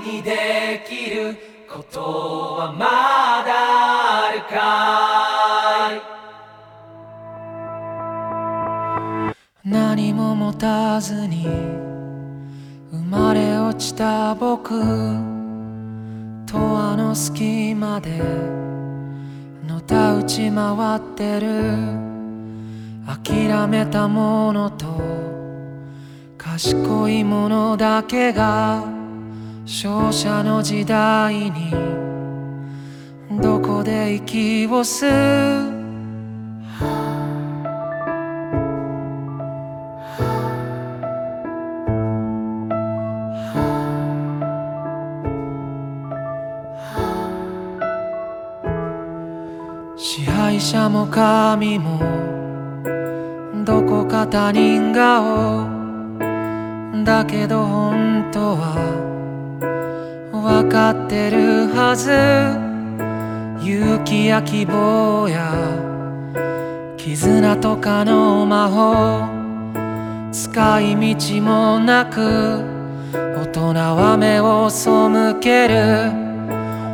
にできることはまだあるかい？何も持たずに生まれ落ちた僕。とあの隙間でのたうち回ってる。諦めたものと賢いものだけが勝者の時代にどこで息を吸う？支配者も神もどこか他人顔。だけど本当は分かってるはず。勇気や希望や絆とかの魔法。使い道もなく大人は目を背ける。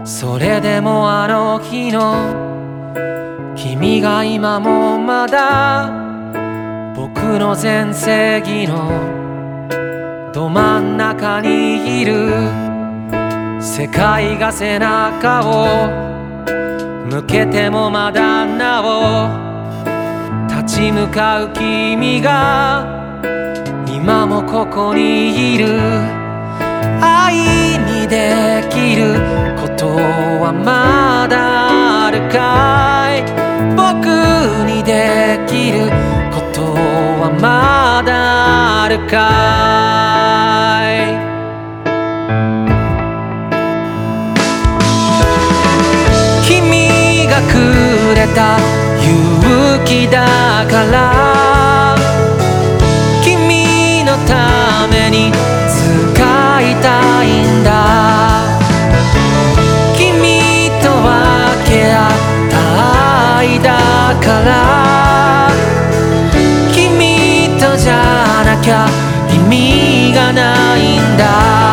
それでもあの日の君が今もまだ僕の全盛期のど真ん中にいる。世界が背中を向けてもまだなお立ち向かう君が今もここにいる。愛にできることはまだあるかい？僕にできることはまだあるかい？れた勇気だから。君のために使いたいんだ。君と分け合った愛だから。君とじゃなきゃ意味がないんだ。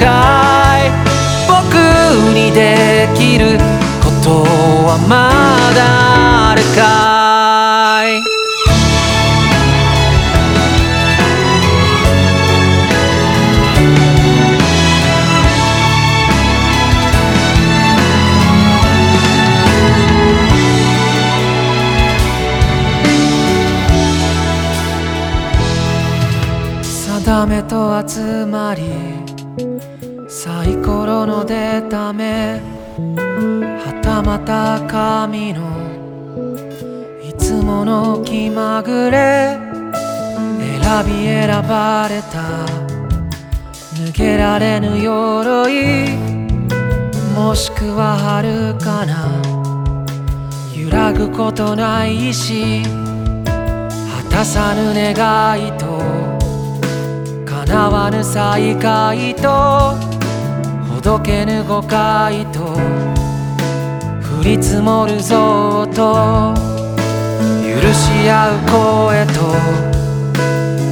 だあるかい僕にできることはまだあるかい？定めと集まりサイコロの出た目はたまた神のいつもの気まぐれ選び選ばれた抜けられぬ鎧もしくは遥かな揺らぐことない意志果たさぬ願いと叶わぬ再会とほどけぬ誤解と降り積もるぞと許し合う声と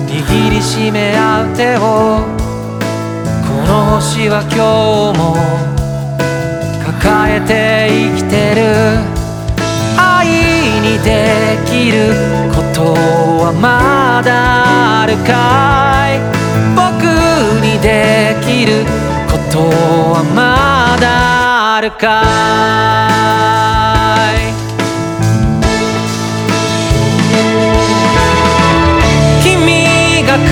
握りしめ合う手をこの星は今日も抱えて生きてる。愛にできることはまだあるかい？できることはまだあるかい?君がく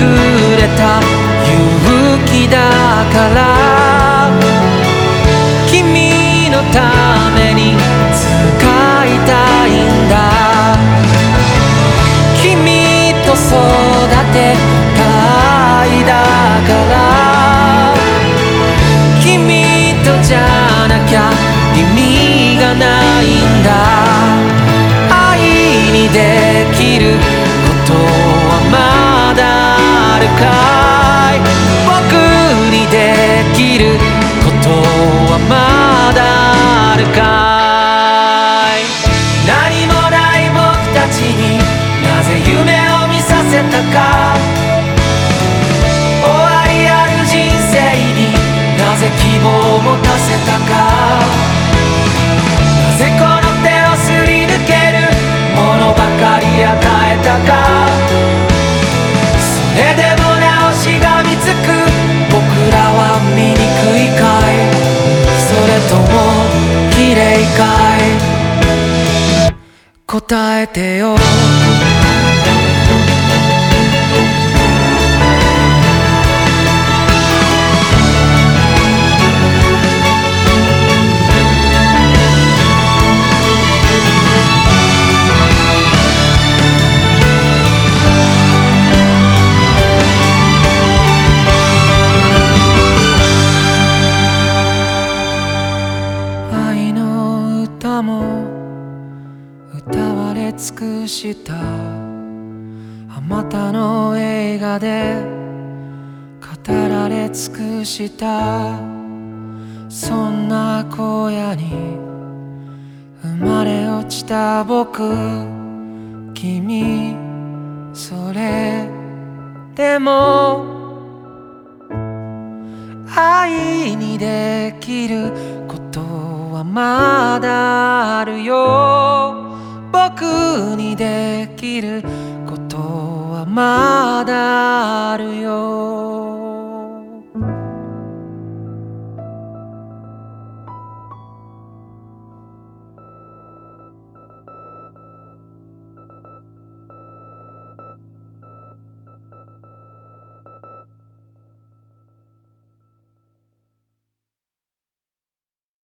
れた勇気だからい僕にできることはまだあるか？いとも綺麗かい。答えてよ。映画で語られ尽くした。そんな荒野に生まれ落ちた僕。君それでも愛にできることはまだあるよ。僕にできることまだあるよ。